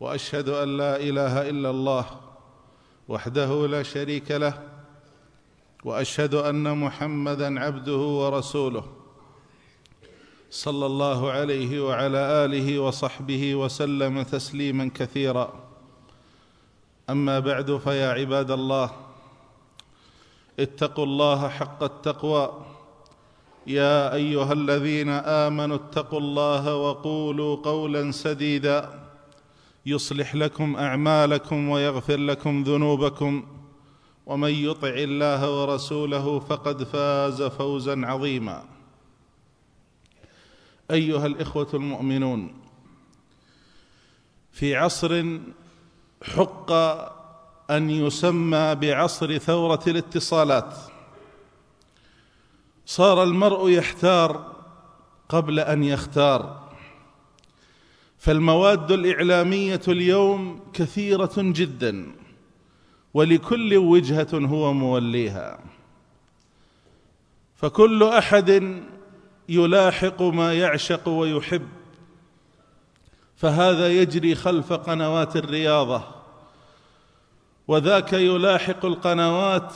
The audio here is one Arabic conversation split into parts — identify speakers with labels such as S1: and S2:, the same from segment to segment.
S1: وأشهد أن لا إله إلا الله وحده لا شريك له وأشهد أن محمدا عبده ورسوله صلى الله عليه وعلى آله وصحبه وسلم تسليما كثيرا. أما بعد فيا عباد الله اتقوا الله حق التقوى. يا أيها الذين آمنوا اتقوا الله وقولوا قولا سديدا. يصلح لكم أعمالكم ويغفر لكم ذنوبكم ومن يطع الله ورسوله فقد فاز فوزا عظيما. أيها الإخوة المؤمنون في عصر حق أن يسمى بعصر ثورة الاتصالات صار المرء يحتار قبل أن يختار. فالمواد الإعلامية اليوم كثيرة جدا ولكل وجهة هو موليها. فكل أحد يلاحق ما يعشق ويحب فهذا يجري خلف قنوات الرياضة. وذاك يلاحق القنوات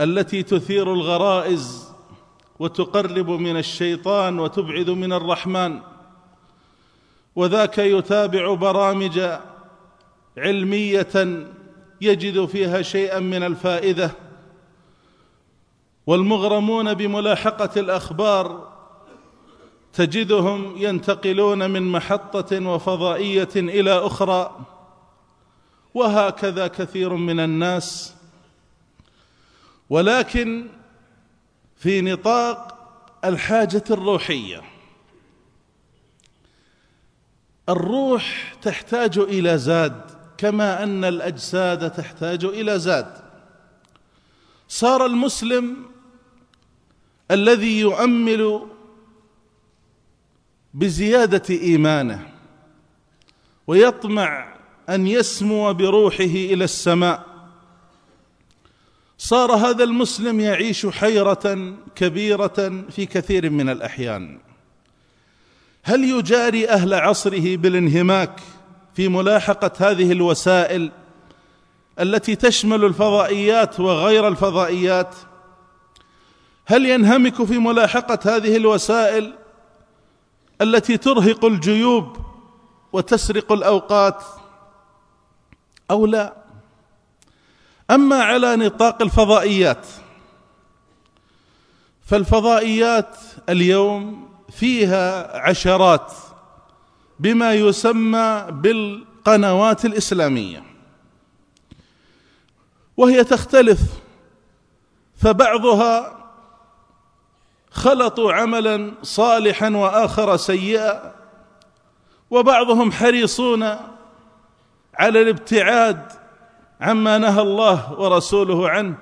S1: التي تثير الغرائز وتقرب من الشيطان وتبعد من الرحمن. وذاك يتابع برامج علمية يجد فيها شيئا من الفائدة. والمغرمون بملاحقة الأخبار تجدهم ينتقلون من محطة وفضائية إلى أخرى. وهكذا كثير من الناس. ولكن في نطاق الحاجة الروحية الروح تحتاج إلى زاد كما أن الأجساد تحتاج إلى زاد. صار المسلم الذي يؤمل بزيادة إيمانه ويطمع أن يسمو بروحه إلى السماء. صار هذا المسلم يعيش حيرة كبيرة في كثير من الأحيان. هل يجاري أهل عصره بالانهماك في ملاحقة هذه الوسائل التي تشمل الفضائيات وغير الفضائيات؟ هل ينهمك في ملاحقة هذه الوسائل التي ترهق الجيوب وتسرق الأوقات أو لا؟ أما على نطاق الفضائيات فالفضائيات اليوم فيها عشرات بما يسمى بالقنوات الإسلامية. وهي تختلف فبعضها خلطوا عملا صالحا وآخر سيئا وبعضهم حريصون على الابتعاد عما نهى الله ورسوله عنه.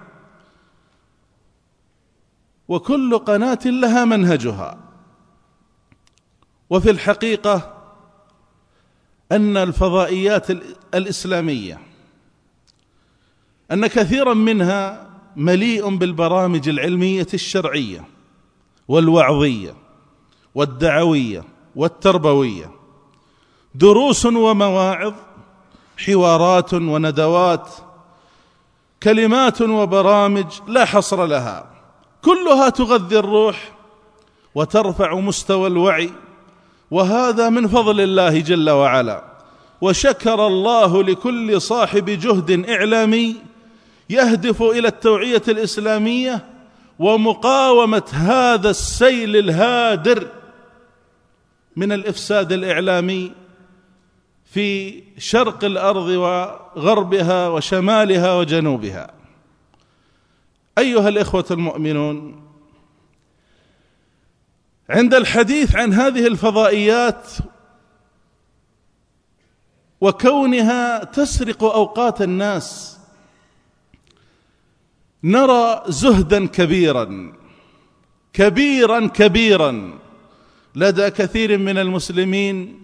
S1: وكل قناة لها منهجها. وفي الحقيقة أن الفضائيات الإسلامية أن كثيرا منها مليء بالبرامج العلمية الشرعية والوعظية والدعوية والتربوية دروس ومواعظ حوارات وندوات كلمات وبرامج لا حصر لها كلها تغذي الروح وترفع مستوى الوعي وهذا من فضل الله جل وعلا. وشكر الله لكل صاحب جهد إعلامي يهدف إلى التوعية الإسلامية ومقاومة هذا السيل الهادر من الإفساد الإعلامي في شرق الأرض وغربها وشمالها وجنوبها. أيها الإخوة المؤمنون عند الحديث عن هذه الفضائيات وكونها تسرق أوقات الناس نرى زهدا كبيرا كبيرا كبيرا. لدى كثير من المسلمين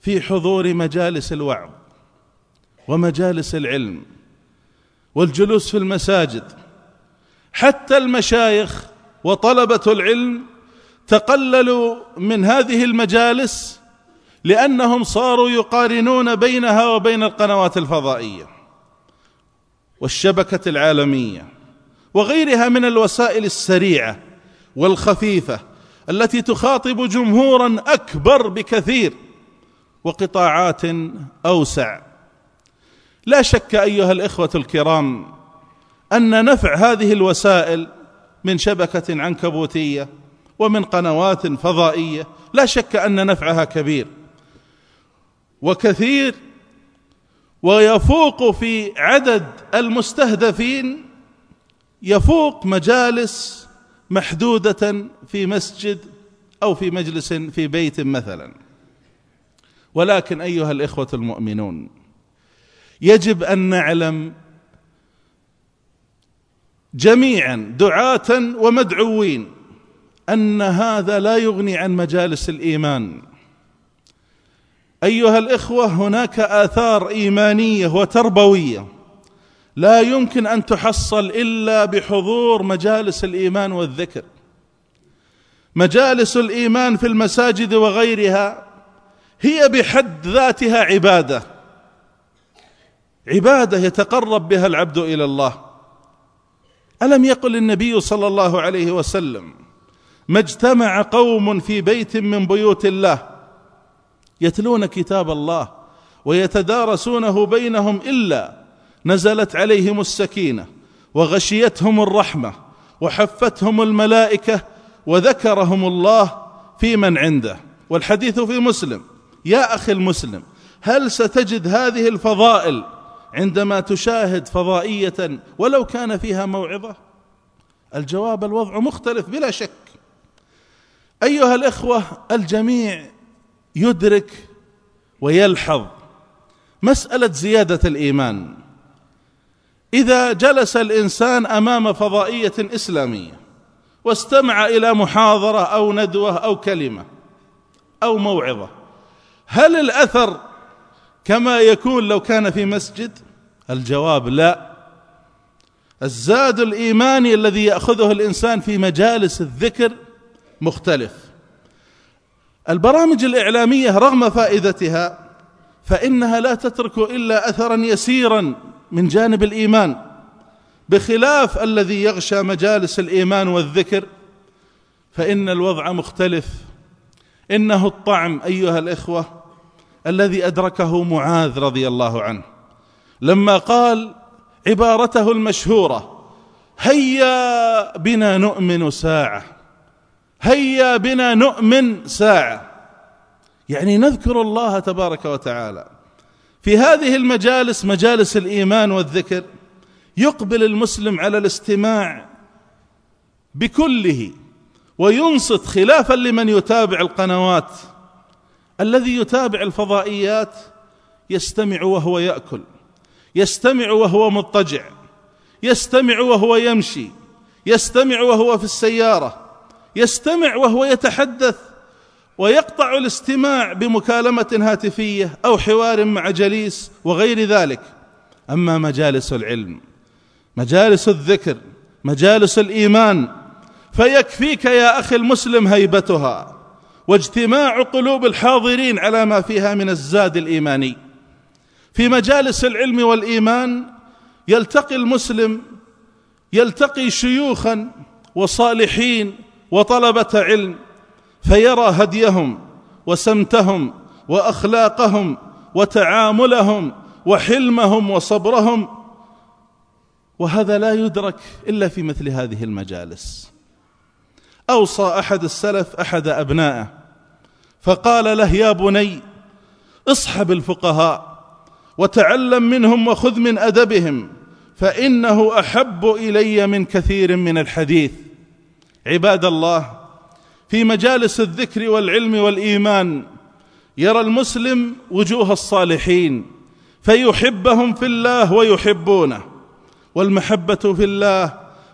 S1: في حضور مجالس الوعظ ومجالس العلم والجلوس في المساجد. حتى المشايخ وطلبة العلم تقللوا من هذه المجالس لأنهم صاروا يقارنون بينها وبين القنوات الفضائية والشبكة العالمية وغيرها من الوسائل السريعة والخفيفة التي تخاطب جمهورا أكبر بكثير وقطاعات أوسع. لا شك أيها الإخوة الكرام أن نفع هذه الوسائل من شبكة عنكبوتية ومن قنوات فضائية لا شك أن نفعها كبير. وكثير ويفوق في عدد المستهدفين يفوق مجالس محدودة في مسجد أو في مجلس في بيت مثلا. ولكن أيها الإخوة المؤمنون يجب أن نعلم جميعا دعاة ومدعوين أن هذا لا يغني عن مجالس الإيمان. أيها الإخوة هناك آثار إيمانية وتربوية لا يمكن أن تحصل إلا بحضور مجالس الإيمان والذكر. مجالس الإيمان في المساجد وغيرها هي بحد ذاتها عبادة. عبادة يتقرب بها العبد إلى الله. ألم يقل النبي صلى الله عليه وسلم ما اجتمع قوم في بيت من بيوت الله يتلون كتاب الله ويتدارسونه بينهم إلا نزلت عليهم السكينة وغشيتهم الرحمة وحفتهم الملائكة وذكرهم الله في من عنده والحديث في مسلم. يا أخي المسلم هل ستجد هذه الفضائل عندما تشاهد فضائية ولو كان فيها موعظة؟ الجواب الوضع مختلف بلا شك. أيها الإخوة الجميع يدرك ويلحظ مسألة زيادة الإيمان. إذا جلس الإنسان أمام فضائية إسلامية واستمع إلى محاضرة أو ندوة أو كلمة أو موعظة هل الأثر كما يكون لو كان في مسجد؟ الجواب لا. الزاد الإيماني الذي يأخذه الإنسان في مجالس الذكر مختلف. البرامج الإعلامية رغم فائدتها فإنها لا تترك إلا اثرا يسيرا من جانب الإيمان. بخلاف الذي يغشى مجالس الإيمان والذكر فإن الوضع مختلف. إنه الطعم أيها الإخوة الذي أدركه معاذ رضي الله عنه لما قال عبارته المشهورة هيا بنا نؤمن ساعة. هيا بنا نؤمن ساعة. يعني نذكر الله تبارك وتعالى. في هذه المجالس مجالس الإيمان والذكر يقبل المسلم على الاستماع بكله وينصت خلافا لمن يتابع القنوات. الذي يتابع الفضائيات يستمع وهو يأكل يستمع وهو مضطجع يستمع وهو يمشي يستمع وهو في السيارة. يستمع وهو يتحدث ويقطع الاستماع بمكالمة هاتفية أو حوار مع جليس وغير ذلك. أما مجالس العلم مجالس الذكر مجالس الإيمان فيكفيك يا أخي المسلم هيبتها واجتماع قلوب الحاضرين على ما فيها من الزاد الإيماني. في مجالس العلم والإيمان يلتقي المسلم يلتقي شيوخا وصالحين وطلبة علم فيرى هديهم وسمتهم وأخلاقهم وتعاملهم وحلمهم وصبرهم وهذا لا يدرك إلا في مثل هذه المجالس. أوصى أحد السلف أحد أبنائه فقال له يا بني اصحب الفقهاء وتعلم منهم وخذ من أدبهم فإنه أحب إلي من كثير من الحديث. عباد الله في مجالس الذكر والعلم والإيمان يرى المسلم وجوه الصالحين فيحبهم في الله ويحبونه والمحبة في الله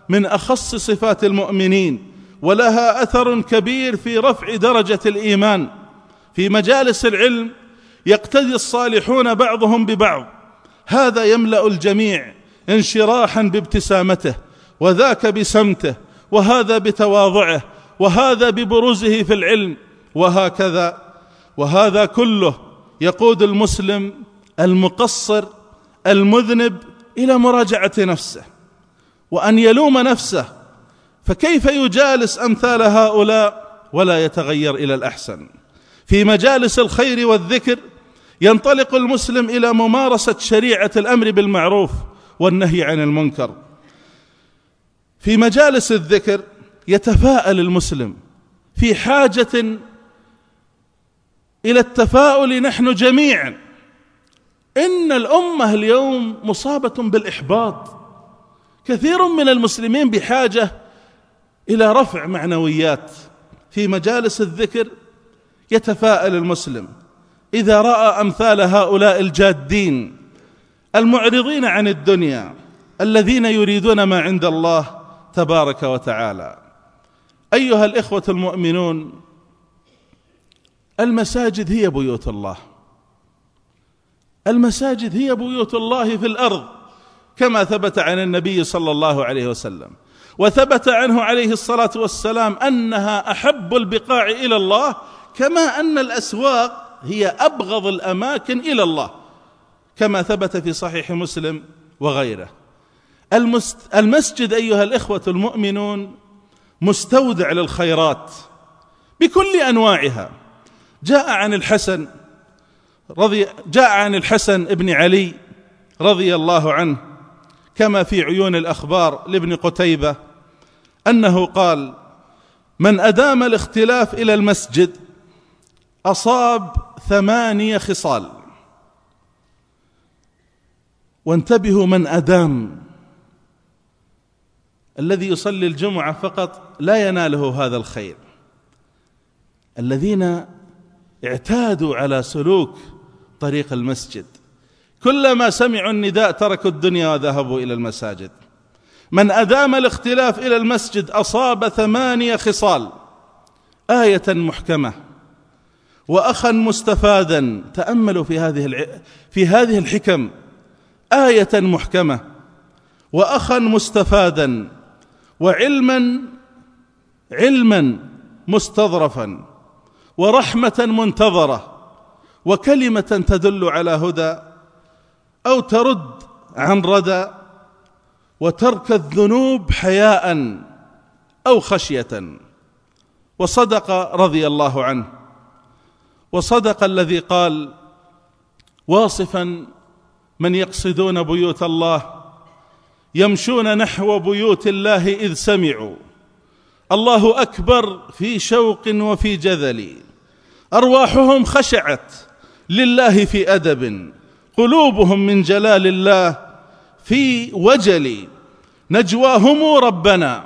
S1: من أخص صفات المؤمنين ولها أثر كبير في رفع درجة الإيمان. في مجالس العلم يقتدي الصالحون بعضهم ببعض هذا يملأ الجميع انشراحا بابتسامته وذاك بسمته وهذا بتواضعه وهذا ببروزه في العلم وهكذا وهذا كله يقود المسلم المقصر المذنب إلى مراجعة نفسه وأن يلوم نفسه فكيف يجالس أمثال هؤلاء ولا يتغير إلى الأحسن؟ في مجالس الخير والذكر ينطلق المسلم إلى ممارسة شريعة الأمر بالمعروف والنهي عن المنكر. في مجالس الذكر يتفاءل المسلم في حاجة إلى التفاؤل نحن جميعا. إن الأمة اليوم مصابة بالإحباط. كثير من المسلمين بحاجة إلى رفع معنويات. في مجالس الذكر يتفاءل المسلم. إذا رأى أمثال هؤلاء الجادين المعرضين عن الدنيا الذين يريدون ما عند الله تبارك وتعالى. أيها الإخوة المؤمنون المساجد هي بيوت الله. المساجد هي بيوت الله في الأرض كما ثبت عن النبي صلى الله عليه وسلم. وثبت عنه عليه الصلاة والسلام أنها أحب البقاع إلى الله كما أن الأسواق هي أبغض الأماكن إلى الله كما ثبت في صحيح مسلم وغيره. المسجد أيها الإخوة المؤمنون مستودع للخيرات بكل أنواعها. جاء عن الحسن رضي جاء عن الحسن بن علي رضي الله عنه كما في عيون الأخبار لابن قتيبة أنه قال من أدام الاختلاف إلى المسجد أصاب ثمانية خصال. وانتبهوا من أدام الذي يصلي الجمعة فقط لا يناله هذا الخير. الذين اعتادوا على سلوك طريق المسجد. كلما سمعوا النداء تركوا الدنيا وذهبوا إلى المساجد. من أدام الاختلاف إلى المسجد أصاب ثمانية خصال. آية محكمة. وأخا مستفادا تأملوا في هذه الع... في هذه الحكم. آية محكمة. وأخا مستفادا وعلما علما مستظرفا ورحمة منتظرة وكلمة تدل على هدى أو ترد عن ردى وترك الذنوب حياء أو خشيه. وصدق رضي الله عنه. وصدق الذي قال واصفا من يقصدون بيوت الله يمشون نحو بيوت الله إذ سمعوا. الله أكبر في شوق وفي جذل. أرواحهم خشعت لله في أدب. قلوبهم من جلال الله في وجل. نجواهم ربنا.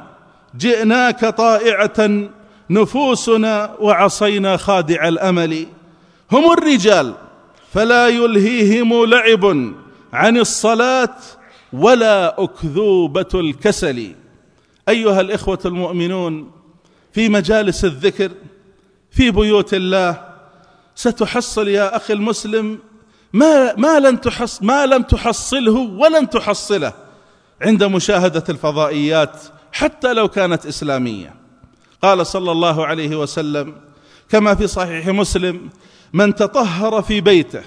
S1: جئناك طائعة نفوسنا وعصينا خادع الأمل. هم الرجال فلا يلهيهم لعب عن الصلاة ولا أكذوبة الكسل. أيها الإخوة المؤمنون في مجالس الذكر في بيوت الله ستحصل يا أخي المسلم ما ما لن تحص ما لم تحصله ولن تحصله عند مشاهدة الفضائيات حتى لو كانت إسلامية. قال صلى الله عليه وسلم كما في صحيح مسلم من تطهر في بيته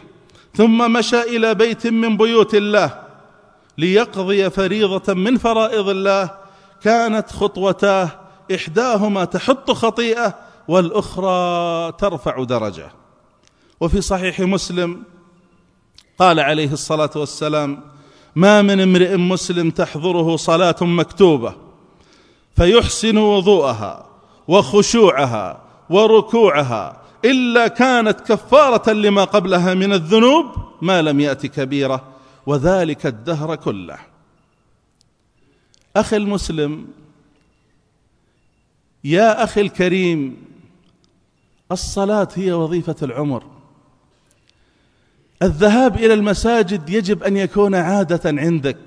S1: ثم مشى إلى بيت من بيوت الله ليقضي فريضة من فرائض الله. كانت خطوتاه إحداهما تحط خطيئة والأخرى ترفع درجة. وفي صحيح مسلم قال عليه الصلاة والسلام ما من امرئ مسلم تحضره صلاة مكتوبة فيحسن وضوءها وخشوعها وركوعها إلا كانت كفارة لما قبلها من الذنوب ما لم يأت كبيرة. وذلك الدهر كله. أخي المسلم يا أخي الكريم الصلاة هي وظيفة العمر. الذهاب إلى المساجد يجب أن يكون عادة عندك.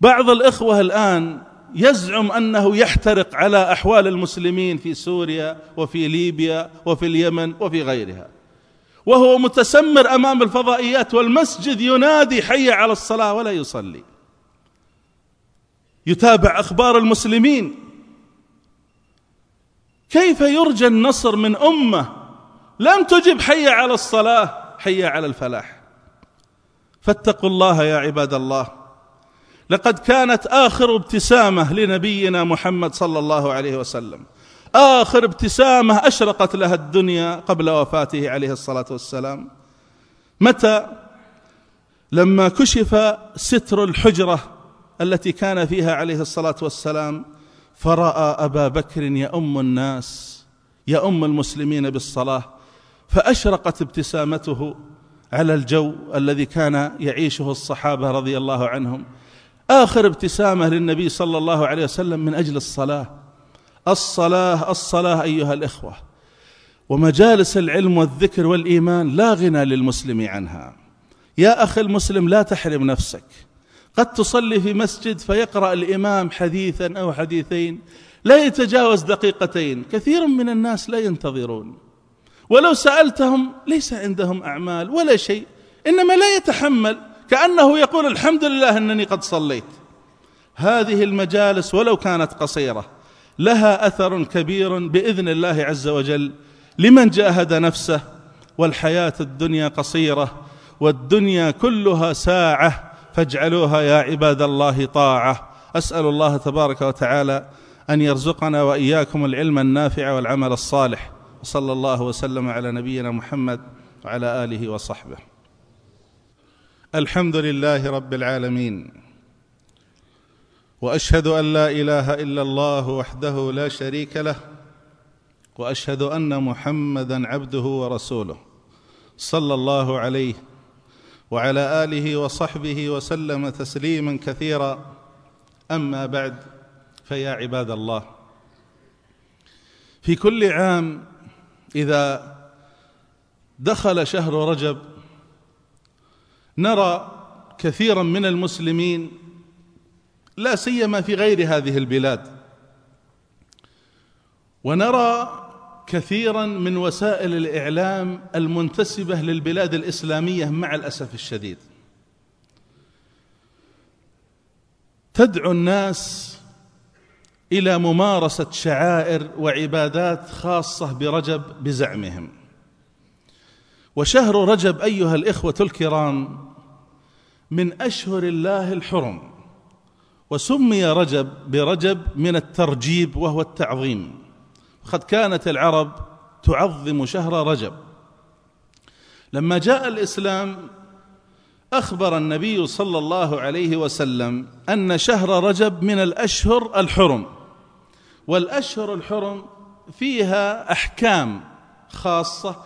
S1: بعض الإخوة الآن يزعم أنه يحترق على أحوال المسلمين في سوريا وفي ليبيا وفي اليمن وفي غيرها. وهو متسمر أمام الفضائيات والمسجد ينادي حي على الصلاة ولا يصلي. يتابع أخبار المسلمين. كيف يرجى النصر من أمة لم تجب حي على الصلاة حي على الفلاح؟ فاتقوا الله يا عباد الله. لقد كانت آخر ابتسامة لنبينا محمد صلى الله عليه وسلم. آخر ابتسامة أشرقت لها الدنيا قبل وفاته عليه الصلاة والسلام. متى؟ لما كشف ستر الحجرة التي كان فيها عليه الصلاة والسلام فرأى أبا بكر يؤم الناس يؤم المسلمين بالصلاة فأشرقت ابتسامته على الجو الذي كان يعيشه الصحابة رضي الله عنهم. آخر ابتسامة للنبي صلى الله عليه وسلم من أجل الصلاة. الصلاة الصلاة أيها الإخوة. ومجالس العلم والذكر والإيمان لا غنى للمسلم عنها. يا أخي المسلم لا تحرم نفسك. قد تصلي في مسجد فيقرأ الإمام حديثا أو حديثين لا يتجاوز دقيقتين. كثير من الناس لا ينتظرون. ولو سألتهم ليس عندهم أعمال ولا شيء إنما لا يتحمل. كأنه يقول الحمد لله إنني قد صليت. هذه المجالس ولو كانت قصيرة. لها أثر كبير بإذن الله عز وجل لمن جاهد نفسه والحياة الدنيا قصيرة والدنيا كلها ساعة فاجعلوها يا عباد الله طاعة. أسأل الله تبارك وتعالى أن يرزقنا وإياكم العلم النافع والعمل الصالح. وصلى الله وسلم على نبينا محمد وعلى آله وصحبه. الحمد لله رب العالمين. وأشهد أن لا إله إلا الله وحده لا شريك له وأشهد أن محمدا عبده ورسوله صلى الله عليه وعلى آله وصحبه وسلم تسليما كثيرا. أما بعد فيا عباد الله في كل عام إذا دخل شهر رجب نرى كثيرا من المسلمين لا سيما في غير هذه البلاد. ونرى كثيرا من وسائل الإعلام المنتسبة للبلاد الإسلامية مع الأسف الشديد. تدعو الناس إلى ممارسة شعائر وعبادات خاصة برجب بزعمهم. وشهر رجب أيها الإخوة الكرام من أشهر الله الحرم. وسمي رجب برجب من الترجيب وهو التعظيم. قد كانت العرب تعظم شهر رجب. لما جاء الإسلام أخبر النبي صلى الله عليه وسلم أن شهر رجب من الأشهر الحرم. والأشهر الحرم فيها أحكام خاصة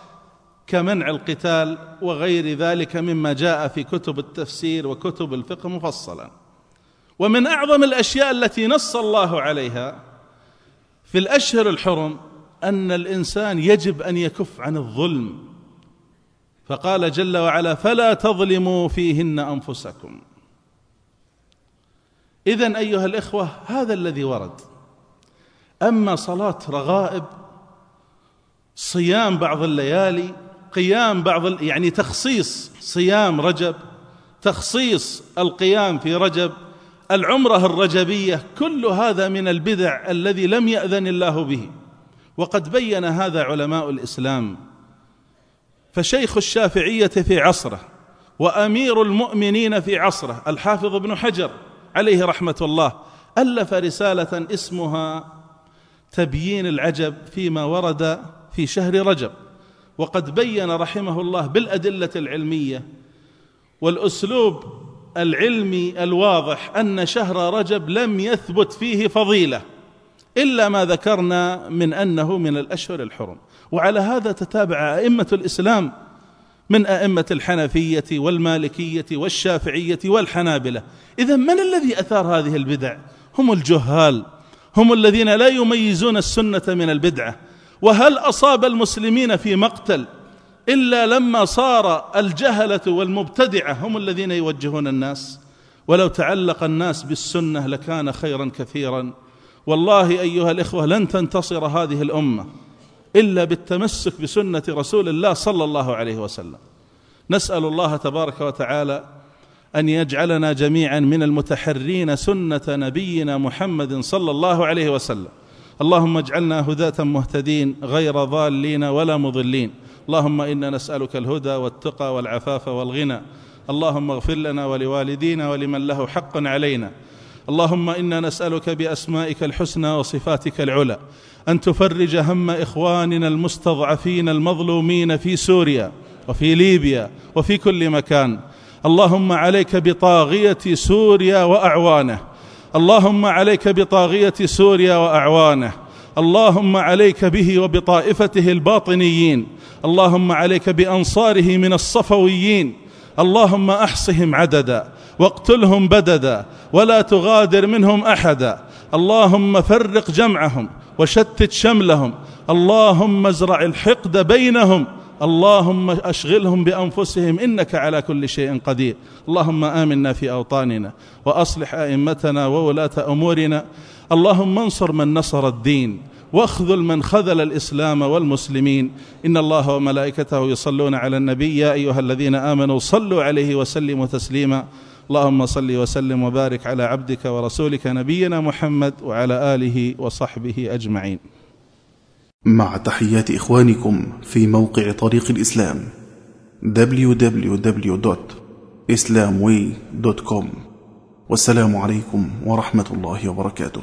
S1: كمنع القتال وغير ذلك مما جاء في كتب التفسير وكتب الفقه مفصلا. ومن أعظم الأشياء التي نص الله عليها في الأشهر الحرم أن الإنسان يجب أن يكف عن الظلم. فقال جل وعلا فلا تظلموا فيهن أنفسكم. اذا أيها الإخوة هذا الذي ورد. أما صلاة رغائب صيام بعض الليالي قيام بعض يعني تخصيص صيام رجب تخصيص القيام في رجب العمرة الرجبية كل هذا من البدع الذي لم يأذن الله به. وقد بين هذا علماء الإسلام. فشيخ الشافعية في عصره وأمير المؤمنين في عصره الحافظ ابن حجر عليه رحمة الله ألف رسالة اسمها تبيين العجب فيما ورد في شهر رجب. وقد بين رحمه الله بالأدلة العلمية والأسلوب العلمي الواضح أن شهر رجب لم يثبت فيه فضيلة إلا ما ذكرنا من أنه من الأشهر الحرم. وعلى هذا تتابع أئمة الإسلام من أئمة الحنفية والمالكية والشافعية والحنابلة. اذا من الذي أثار هذه البدع؟ هم الجهال هم الذين لا يميزون السنة من البدعة. وهل أصاب المسلمين في مقتل؟ إلا لما صار الجهلة والمبتدعة هم الذين يوجهون الناس. ولو تعلق الناس بالسنة لكان خيرا كثيرا. والله أيها الإخوة لن تنتصر هذه الأمة إلا بالتمسك بسنة رسول الله صلى الله عليه وسلم. نسأل الله تبارك وتعالى أن يجعلنا جميعا من المتحرين سنة نبينا محمد صلى الله عليه وسلم. اللهم اجعلنا هداة مهتدين غير ضالين ولا مضلين. اللهم إنا نسألك الهدى والتقى والعفاف والغنى. اللهم اغفر لنا ولوالدينا ولمن له حق علينا. اللهم إنا نسألك بأسمائك الحسنى وصفاتك العلى. أن تفرج هم إخواننا المستضعفين المظلومين في سوريا وفي ليبيا وفي كل مكان. اللهم عليك بطاغية سوريا وأعوانه. اللهم عليك بطاغية سوريا وأعوانه. اللهم عليك به وبطائفته الباطنيين. اللهم عليك بأنصاره من الصفويين. اللهم أحصهم عددا واقتلهم بددا ولا تغادر منهم أحدا. اللهم فرق جمعهم وشتت شملهم. اللهم ازرع الحقد بينهم. اللهم أشغلهم بأنفسهم إنك على كل شيء قدير. اللهم آمنا في أوطاننا وأصلح أئمتنا وولاة أمورنا. اللهم انصر من نصر الدين واخذل من خذل الإسلام والمسلمين. إن الله وملائكته يصلون على النبي يا أيها الذين آمنوا صلوا عليه وسلموا تسليما. اللهم صل وسلم وبارك على عبدك ورسولك نبينا محمد وعلى آله وصحبه أجمعين.
S2: مع تحيات إخوانكم في موقع طريق الإسلام www.islamway.com والسلام عليكم ورحمة الله وبركاته.